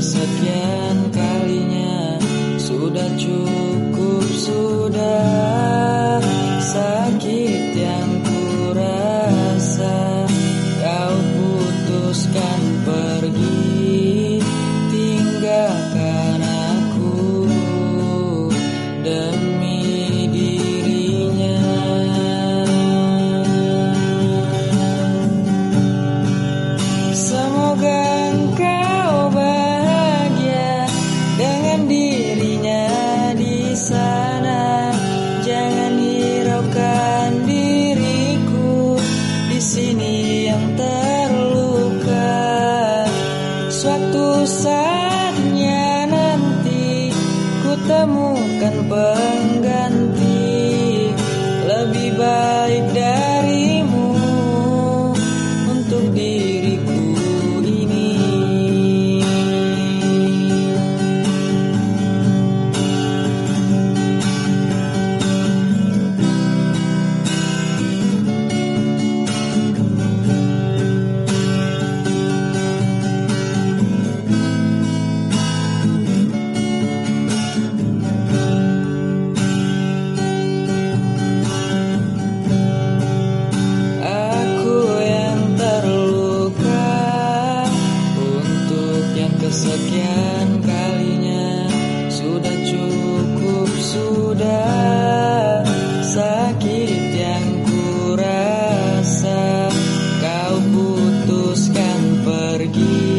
kesekian kalinya. Sudah cukup sudah menemukan pengganti. sekian kalinya Sudah cukup, sudah. Sakit yang kurasa Kau putuskan pergi.